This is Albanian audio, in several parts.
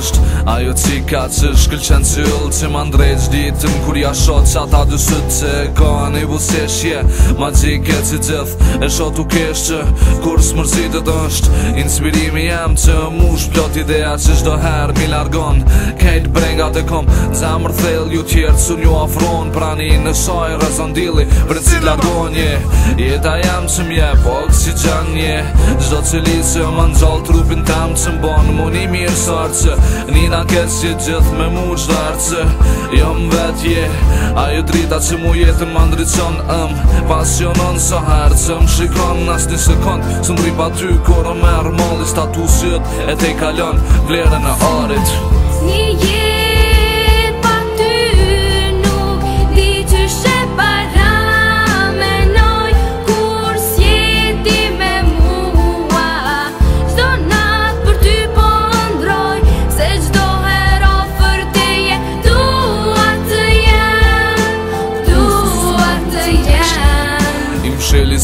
është Ajo cika që shkëll cilë që më ndrejt Ditëm kur ja shot që ata dësët që e ka një i busjeshje Ma gjike që gjithë e shot u kesh që kur së mërzitët është Inspirimi jem që mush plot idea që shdo herë mi largon Kejt brenga të kom, zemër thell ju tjertë su një afron Prani në shaj rëzën dili për cilë largon je Jeta jem që mje po kësë gjenje Shdo që lisë më ndzhal trupin tem që mbon Mu një mirë sërë që Nina këtë që gjithë me mu qdo arcë Jo vetë je Ajo drita që mu jetë më ndryqon ëm Pasionon së herë që më shikon në një sekund Së më ripa ty koro mërë molli statusit E te kalon vlerën e arit Një jetë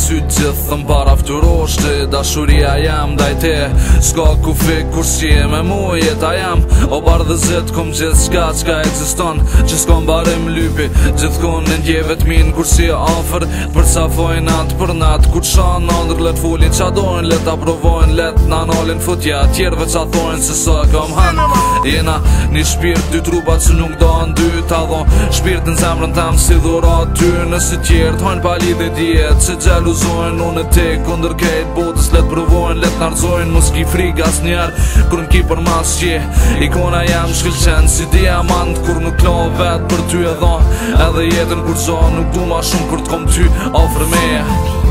To gjithë të poshtë Dashuria jam dajte Ska ku fik kur si e me mu jeta jam O barë dhe zet kom gjithë shka qka eksiston Që s'kom barem lypi Gjithë kun në ndjeve t'min kur si ofër Për sa fojnë natë për natë Kur shanë në ndrë let fullin qa dojnë Let aprovojnë let në nolin futja Tjerve qa thojnë se së kom hanë Jena një shpirt dy truba që nuk do në dy Ta dhon shpirt në zemrën tam si dhurat ty Nësi tjertë hojnë pali dhe djetë Që gjelu unë e te kundër krejt botës letë provojnë, letë nërzojnë, mos ki frik as njerë Kër në ki për mas qi, ikona jam shkëllqen Si diamant, kur nuk lo vetë për ty e dhonë Edhe jetën kur zonë, nuk du ma shumë kur t'kom ty, ofrë me për t'kom ty, ofrë me